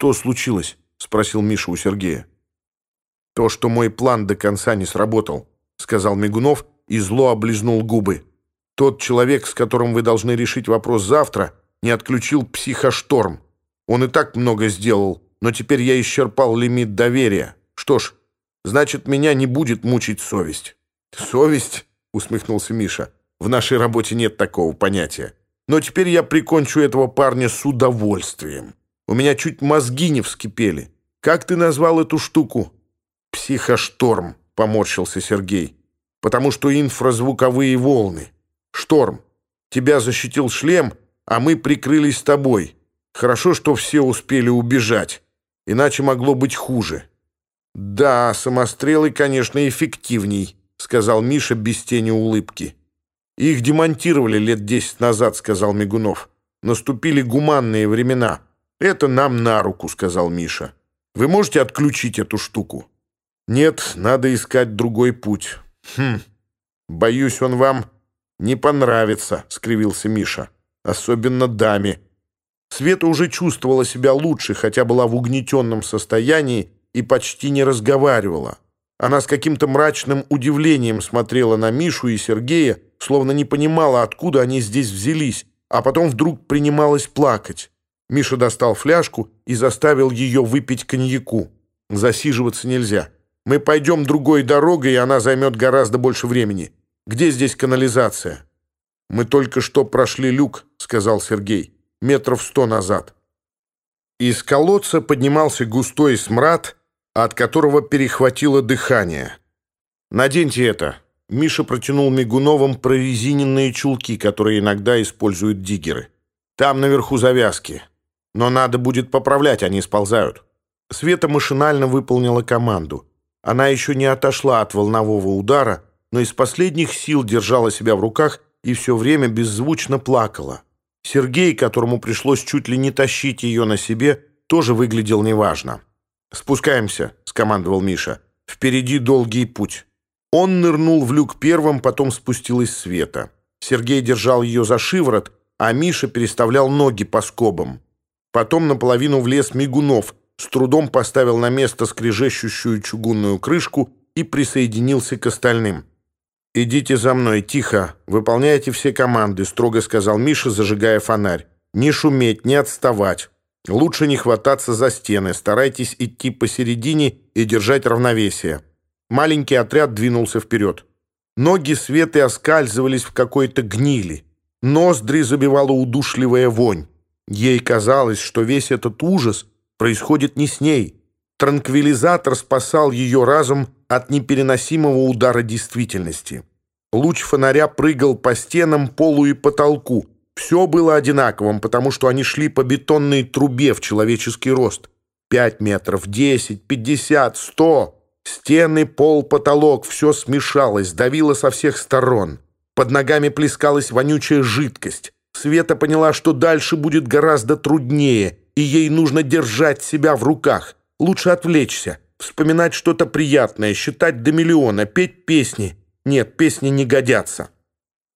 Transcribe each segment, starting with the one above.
«Что случилось?» — спросил Миша у Сергея. «То, что мой план до конца не сработал», — сказал Мигунов и зло облизнул губы. «Тот человек, с которым вы должны решить вопрос завтра, не отключил психошторм. Он и так много сделал, но теперь я исчерпал лимит доверия. Что ж, значит, меня не будет мучить совесть». «Совесть?» — усмехнулся Миша. «В нашей работе нет такого понятия. Но теперь У меня чуть мозги не вскипели. Как ты назвал эту штуку?» «Психошторм», — поморщился Сергей. «Потому что инфразвуковые волны. Шторм. Тебя защитил шлем, а мы прикрылись тобой. Хорошо, что все успели убежать. Иначе могло быть хуже». «Да, самострелы, конечно, эффективней», — сказал Миша без тени улыбки. «Их демонтировали лет десять назад», — сказал Мигунов. «Наступили гуманные времена». Это нам на руку», — сказал Миша. «Вы можете отключить эту штуку?» «Нет, надо искать другой путь». «Хм, боюсь, он вам не понравится», — скривился Миша. «Особенно даме». Света уже чувствовала себя лучше, хотя была в угнетенном состоянии и почти не разговаривала. Она с каким-то мрачным удивлением смотрела на Мишу и Сергея, словно не понимала, откуда они здесь взялись, а потом вдруг принималась плакать. Миша достал фляжку и заставил ее выпить коньяку. Засиживаться нельзя. Мы пойдем другой дорогой, и она займет гораздо больше времени. Где здесь канализация? Мы только что прошли люк, сказал Сергей, метров сто назад. Из колодца поднимался густой смрад, от которого перехватило дыхание. «Наденьте это», Миша протянул Мигуновым прорезиненные чулки, которые иногда используют диггеры. «Там наверху завязки. Но надо будет поправлять, они сползают. Света машинально выполнила команду. Она еще не отошла от волнового удара, но из последних сил держала себя в руках и все время беззвучно плакала. Сергей, которому пришлось чуть ли не тащить ее на себе, тоже выглядел неважно. «Спускаемся», — скомандовал Миша. «Впереди долгий путь». Он нырнул в люк первым, потом спустилась Света. Сергей держал ее за шиворот, а Миша переставлял ноги по скобам. Потом наполовину влез Мигунов, с трудом поставил на место скрежещущую чугунную крышку и присоединился к остальным. «Идите за мной, тихо, выполняйте все команды», — строго сказал Миша, зажигая фонарь. «Не шуметь, не отставать. Лучше не хвататься за стены, старайтесь идти посередине и держать равновесие». Маленький отряд двинулся вперед. Ноги Светы оскальзывались в какой-то гнили. Ноздри забивала удушливая вонь. Ей казалось, что весь этот ужас происходит не с ней. Транквилизатор спасал ее разум от непереносимого удара действительности. Луч фонаря прыгал по стенам, полу и потолку. Все было одинаковым, потому что они шли по бетонной трубе в человеческий рост. Пять метров, десять, пятьдесят, сто... Стены, пол, потолок — все смешалось, давило со всех сторон. Под ногами плескалась вонючая жидкость. Света поняла, что дальше будет гораздо труднее, и ей нужно держать себя в руках. Лучше отвлечься, вспоминать что-то приятное, считать до миллиона, петь песни. Нет, песни не годятся.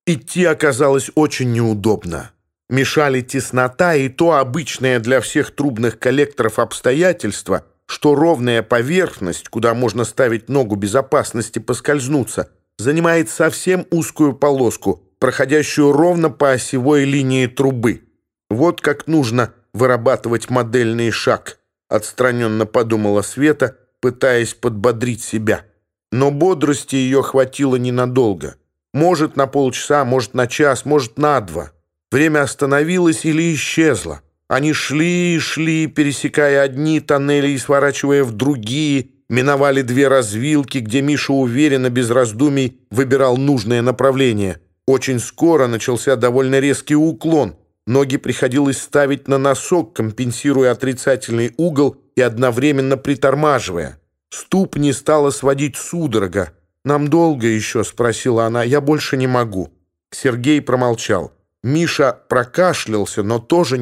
Идти оказалось очень неудобно. Мешали теснота и то обычное для всех трубных коллекторов обстоятельство, что ровная поверхность, куда можно ставить ногу безопасности поскользнуться, занимает совсем узкую полоску – проходящую ровно по осевой линии трубы. Вот как нужно вырабатывать модельный шаг, отстраненно подумала Света, пытаясь подбодрить себя. Но бодрости ее хватило ненадолго. Может, на полчаса, может, на час, может, на два. Время остановилось или исчезло. Они шли и шли, пересекая одни тоннели и сворачивая в другие, миновали две развилки, где Миша уверенно, без раздумий, выбирал нужное направление — Очень скоро начался довольно резкий уклон. Ноги приходилось ставить на носок, компенсируя отрицательный угол и одновременно притормаживая. Ступни стало сводить судорога. «Нам долго еще?» — спросила она. «Я больше не могу». Сергей промолчал. Миша прокашлялся, но тоже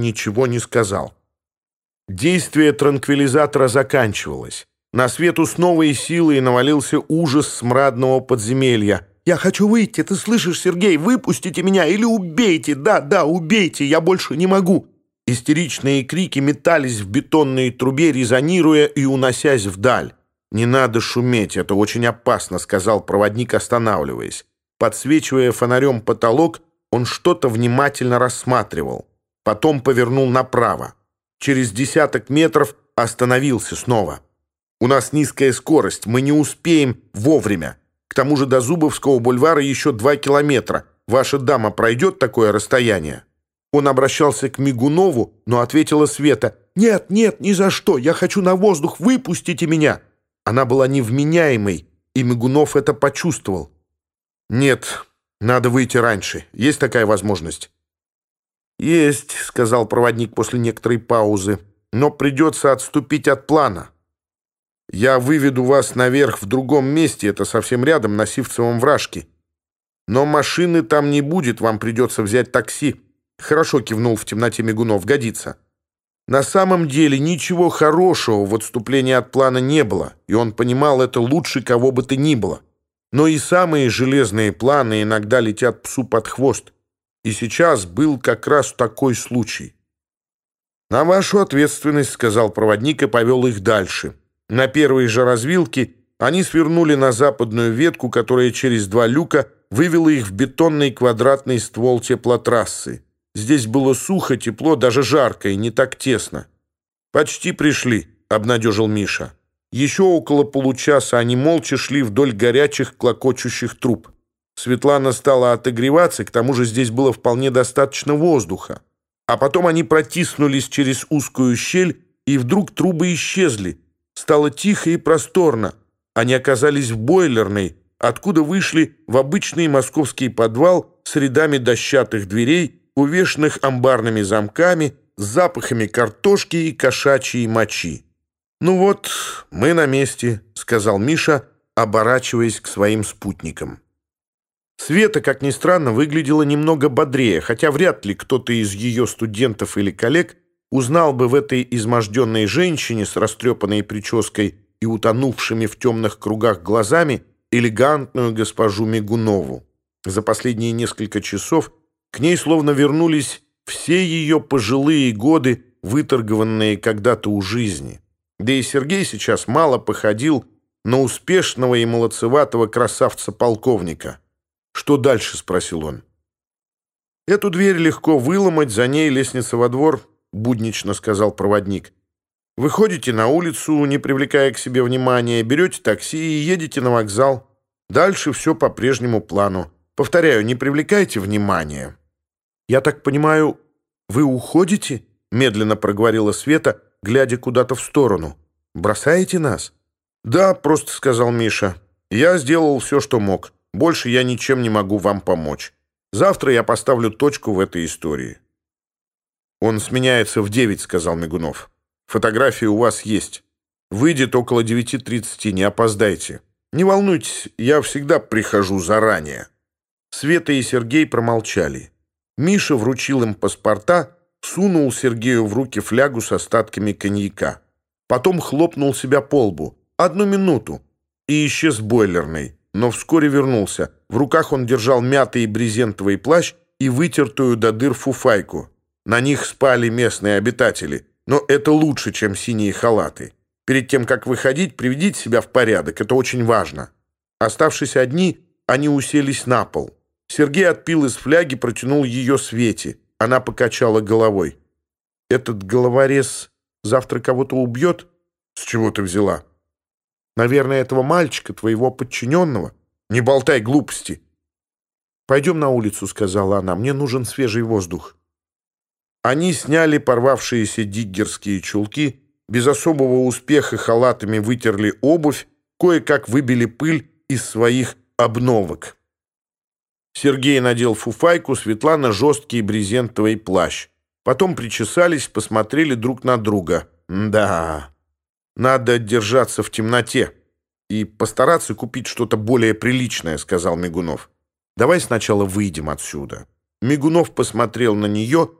ничего не сказал. Действие транквилизатора заканчивалось. На свету с новой силой навалился ужас смрадного подземелья. «Я хочу выйти, ты слышишь, Сергей? Выпустите меня или убейте! Да, да, убейте, я больше не могу!» Истеричные крики метались в бетонной трубе, резонируя и уносясь вдаль. «Не надо шуметь, это очень опасно», — сказал проводник, останавливаясь. Подсвечивая фонарем потолок, он что-то внимательно рассматривал. Потом повернул направо. Через десяток метров остановился снова. «У нас низкая скорость, мы не успеем вовремя. К тому же до Зубовского бульвара еще два километра. Ваша дама пройдет такое расстояние?» Он обращался к Мигунову, но ответила Света. «Нет, нет, ни за что. Я хочу на воздух. Выпустите меня!» Она была невменяемой, и Мигунов это почувствовал. «Нет, надо выйти раньше. Есть такая возможность?» «Есть», — сказал проводник после некоторой паузы. «Но придется отступить от плана. Я выведу вас наверх в другом месте, это совсем рядом, на Сивцевом вражке. Но машины там не будет, вам придется взять такси». «Хорошо», — кивнул в темноте Мигунов, — «годится». На самом деле ничего хорошего в отступлении от плана не было, и он понимал это лучше кого бы то ни было. Но и самые железные планы иногда летят псу под хвост. И сейчас был как раз такой случай. «На вашу ответственность», — сказал проводник и повел их дальше. На первой же развилке они свернули на западную ветку, которая через два люка вывела их в бетонный квадратный ствол теплотрассы. Здесь было сухо, тепло, даже жарко и не так тесно. «Почти пришли», — обнадежил Миша. Еще около получаса они молча шли вдоль горячих клокочущих труб. Светлана стала отогреваться, к тому же здесь было вполне достаточно воздуха. А потом они протиснулись через узкую щель, и вдруг трубы исчезли, стало тихо и просторно. Они оказались в бойлерной, откуда вышли в обычный московский подвал с рядами дощатых дверей, увешанных амбарными замками, с запахами картошки и кошачьей мочи. «Ну вот, мы на месте», — сказал Миша, оборачиваясь к своим спутникам. Света, как ни странно, выглядела немного бодрее, хотя вряд ли кто-то из ее студентов или коллег узнал бы в этой изможденной женщине с растрепанной прической и утонувшими в темных кругах глазами элегантную госпожу Мигунову. За последние несколько часов к ней словно вернулись все ее пожилые годы, выторгованные когда-то у жизни. Да и Сергей сейчас мало походил на успешного и молодцеватого красавца-полковника. «Что дальше?» — спросил он. «Эту дверь легко выломать, за ней лестница во двор», — буднично сказал проводник. Выходите на улицу, не привлекая к себе внимания, берете такси и едете на вокзал. Дальше все по прежнему плану. Повторяю, не привлекайте внимания». «Я так понимаю, вы уходите?» — медленно проговорила Света, глядя куда-то в сторону. «Бросаете нас?» «Да», — просто сказал Миша. «Я сделал все, что мог. Больше я ничем не могу вам помочь. Завтра я поставлю точку в этой истории». «Он сменяется в девять», — сказал Мигунов. «Фотографии у вас есть. Выйдет около девяти тридцати, не опоздайте. Не волнуйтесь, я всегда прихожу заранее». Света и Сергей промолчали. Миша вручил им паспорта, сунул Сергею в руки флягу с остатками коньяка. Потом хлопнул себя по лбу. Одну минуту. И исчез бойлерный. Но вскоре вернулся. В руках он держал мятый брезентовый плащ и вытертую до дыр фуфайку. На них спали местные обитатели, но это лучше, чем синие халаты. Перед тем, как выходить, приведите себя в порядок, это очень важно. Оставшись одни, они уселись на пол. Сергей отпил из фляги, протянул ее Свете. Она покачала головой. «Этот головорез завтра кого-то убьет? С чего ты взяла?» «Наверное, этого мальчика, твоего подчиненного. Не болтай глупости!» «Пойдем на улицу», — сказала она. «Мне нужен свежий воздух». Они сняли порвавшиеся диггерские чулки, без особого успеха халатами вытерли обувь, кое-как выбили пыль из своих обновок. Сергей надел фуфайку, Светлана — жесткий брезентовый плащ. Потом причесались, посмотрели друг на друга. Да, надо держаться в темноте и постараться купить что-то более приличное, сказал Мигунов. Давай сначала выйдем отсюда. Мигунов посмотрел на нее —